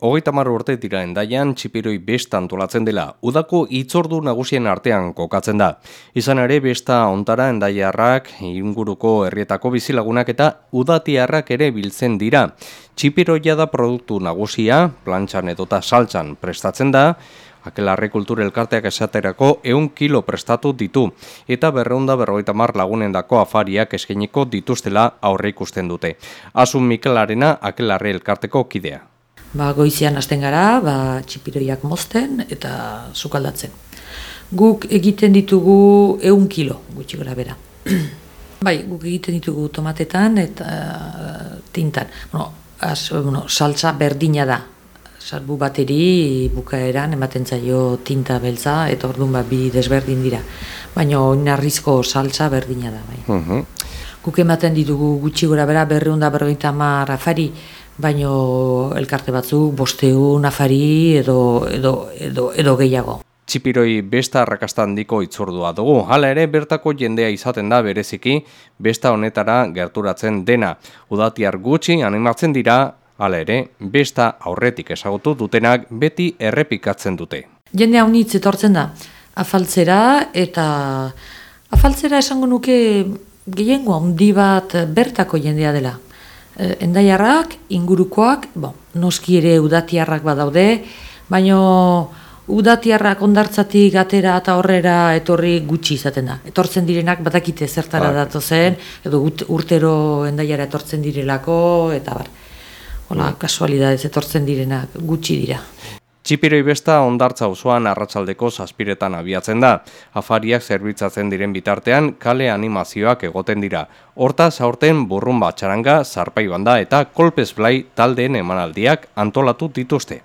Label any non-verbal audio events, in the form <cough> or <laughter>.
Hogeita mar urte endaian txipiroi besta antolatzen dela, udako itzordu nagusien artean kokatzen da. Izan ere besta ontara endaiarrak, inguruko herrietako bizilagunak eta udatiarrak ere biltzen dira. Txipiroia da produktu nagusia, plantxan edota saltxan prestatzen da, Akelarre kultur elkarteak esaterako eun kilo prestatu ditu, eta berreunda berroita mar lagunen dako afariak eskeniko dituztela aurre ikusten dute. Asun Mikelarena Akelarre elkarteko kidea ba, goizian hasten gara, ba, txipiroiak mozten eta sukaldatzen. Guk egiten ditugu eun kilo, gutxi gara bera. <clears throat> bai, guk egiten ditugu tomatetan eta uh, tintan. Bueno, az, bueno, saltza berdina da. Salbu bateri bukaeran ematen zaio tinta beltza eta orduan ba, bi desberdin dira. Baina oinarrizko saltza berdina da. Bai. Uh Guk ematen ditugu gutxi gora bera berreunda berroita mar afari, baino elkarte batzuk bosteun afari edo, edo, edo, edo gehiago. Txipiroi besta arrakasta handiko itzordua dugu. Hala ere, bertako jendea izaten da bereziki, besta honetara gerturatzen dena. Udatiar gutxi animatzen dira, hala ere, besta aurretik ezagutu dutenak beti errepikatzen dute. Jendea honitz etortzen da, afaltzera eta afaltzera esango nuke gehiengo handi bat bertako jendea dela. Eh, endaiarrak, ingurukoak, bon, noski ere udatiarrak badaude, baino udatiarrak ondartzatik atera eta horrera etorri gutxi izaten da. Etortzen direnak badakite zertara bai. datu zen, edo urtero endaiara etortzen direlako, eta bar. Hola, bai. kasualidadez etortzen direnak gutxi dira. Txipiroi besta ondartza osoan arratsaldeko zazpiretan abiatzen da. Afariak zerbitzatzen diren bitartean kale animazioak egoten dira. Horta zaurten burrun batxaranga, zarpai banda eta kolpez blai taldeen emanaldiak antolatu dituzte.